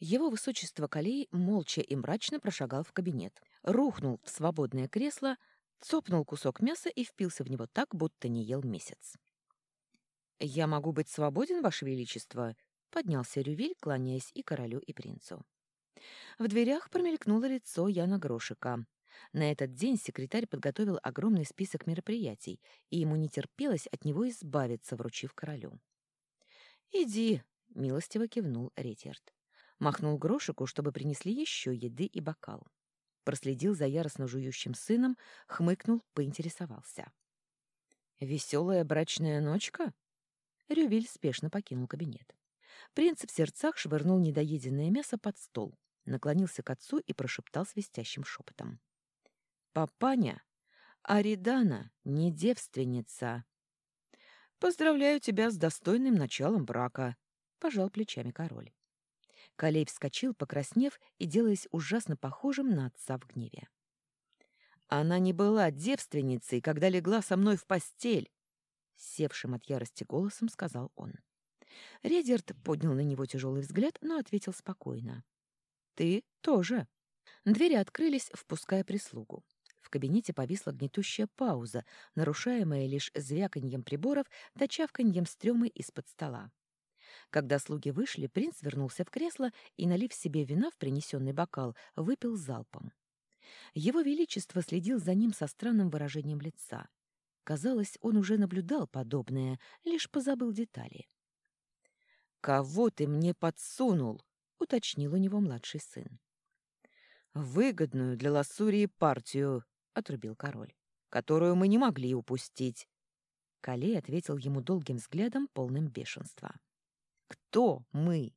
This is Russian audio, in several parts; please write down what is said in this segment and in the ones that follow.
Его высочество Калей молча и мрачно прошагал в кабинет, рухнул в свободное кресло, цопнул кусок мяса и впился в него так, будто не ел месяц. «Я могу быть свободен, Ваше Величество?» — поднялся Рювиль, кланяясь и королю, и принцу. В дверях промелькнуло лицо Яна Грошика. На этот день секретарь подготовил огромный список мероприятий, и ему не терпелось от него избавиться, вручив королю. «Иди», — милостиво кивнул Ретьярд. Махнул Грошику, чтобы принесли еще еды и бокал. Проследил за яростно жующим сыном, хмыкнул, поинтересовался. «Веселая брачная ночка?» Рювиль спешно покинул кабинет. Принц в сердцах швырнул недоеденное мясо под стол, наклонился к отцу и прошептал свистящим шепотом. «Папаня, Аридана не девственница!» «Поздравляю тебя с достойным началом брака», — пожал плечами король. Калей вскочил, покраснев и делаясь ужасно похожим на отца в гневе. «Она не была девственницей, когда легла со мной в постель!» Севшим от ярости голосом сказал он. Редерт поднял на него тяжелый взгляд, но ответил спокойно. «Ты тоже». Двери открылись, впуская прислугу. В кабинете повисла гнетущая пауза, нарушаемая лишь звяканьем приборов да чавканьем стрёмы из-под стола. Когда слуги вышли, принц вернулся в кресло и, налив себе вина в принесенный бокал, выпил залпом. Его Величество следил за ним со странным выражением лица. Казалось, он уже наблюдал подобное, лишь позабыл детали. «Кого ты мне подсунул?» — уточнил у него младший сын. «Выгодную для Лассурии партию», — отрубил король, — «которую мы не могли упустить». Калей ответил ему долгим взглядом, полным бешенства. Кто мы?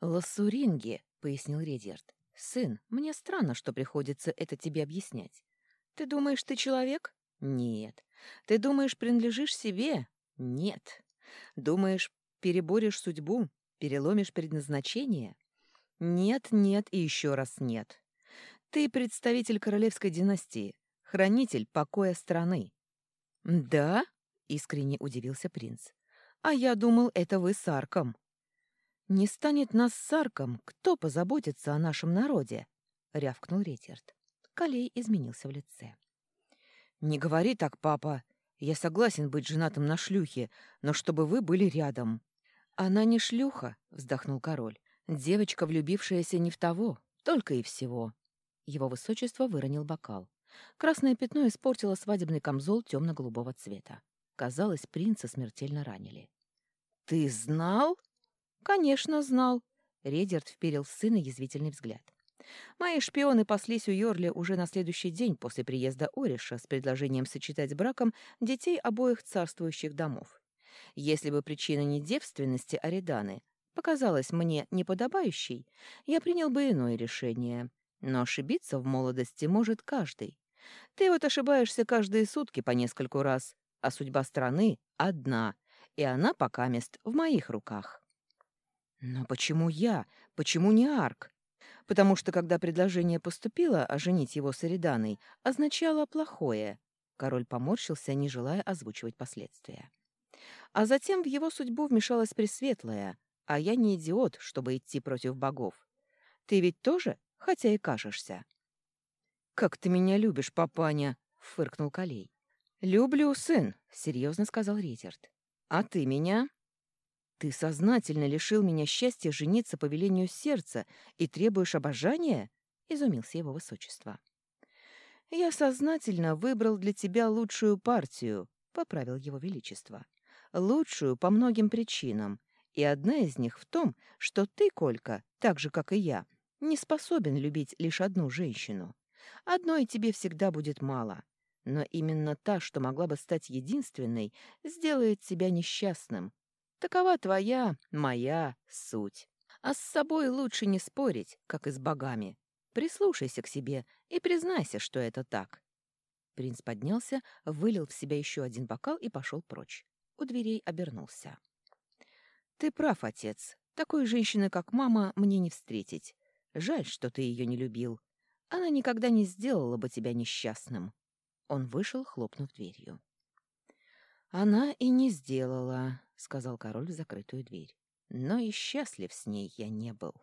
Лассуринги, пояснил Редьярд. Сын, мне странно, что приходится это тебе объяснять. Ты думаешь, ты человек? Нет. Ты думаешь, принадлежишь себе? Нет. Думаешь, переборешь судьбу, переломишь предназначение? Нет, нет и еще раз нет. Ты представитель королевской династии, хранитель покоя страны. Да? искренне удивился принц. А я думал, это вы с Арком. Не станет нас с Арком, кто позаботится о нашем народе? рявкнул Ретьярд. Калей изменился в лице. Не говори так, папа. Я согласен быть женатым на шлюхе, но чтобы вы были рядом. Она не шлюха, вздохнул король. Девочка, влюбившаяся не в того, только и всего. Его высочество выронил бокал. Красное пятно испортило свадебный камзол темно-голубого цвета. Казалось, принца смертельно ранили. «Ты знал?» «Конечно, знал», — Редерт вперил в сына язвительный взгляд. Мои шпионы паслись у Йорли уже на следующий день после приезда Ориша с предложением сочетать браком детей обоих царствующих домов. Если бы причина не девственности Ариданы показалась мне неподобающей, я принял бы иное решение. Но ошибиться в молодости может каждый. Ты вот ошибаешься каждые сутки по нескольку раз, а судьба страны одна, и она пока мест в моих руках. Но почему я? Почему не Арк? Потому что, когда предложение поступило оженить его с Эриданой, означало плохое. Король поморщился, не желая озвучивать последствия. А затем в его судьбу вмешалась Пресветлая, а я не идиот, чтобы идти против богов. Ты ведь тоже, хотя и кажешься. «Как ты меня любишь, папаня!» — фыркнул Калей. «Люблю, сын», — серьезно сказал Ризерт. «А ты меня?» «Ты сознательно лишил меня счастья жениться по велению сердца и требуешь обожания?» — изумился его высочество. «Я сознательно выбрал для тебя лучшую партию», — поправил его величество. «Лучшую по многим причинам, и одна из них в том, что ты, Колька, так же, как и я, не способен любить лишь одну женщину. Одной тебе всегда будет мало. Но именно та, что могла бы стать единственной, сделает тебя несчастным. Такова твоя, моя суть. А с собой лучше не спорить, как и с богами. Прислушайся к себе и признайся, что это так. Принц поднялся, вылил в себя еще один бокал и пошел прочь. У дверей обернулся. «Ты прав, отец. Такой женщины, как мама, мне не встретить. Жаль, что ты ее не любил. Она никогда не сделала бы тебя несчастным». Он вышел, хлопнув дверью. «Она и не сделала», — сказал король в закрытую дверь. «Но и счастлив с ней я не был».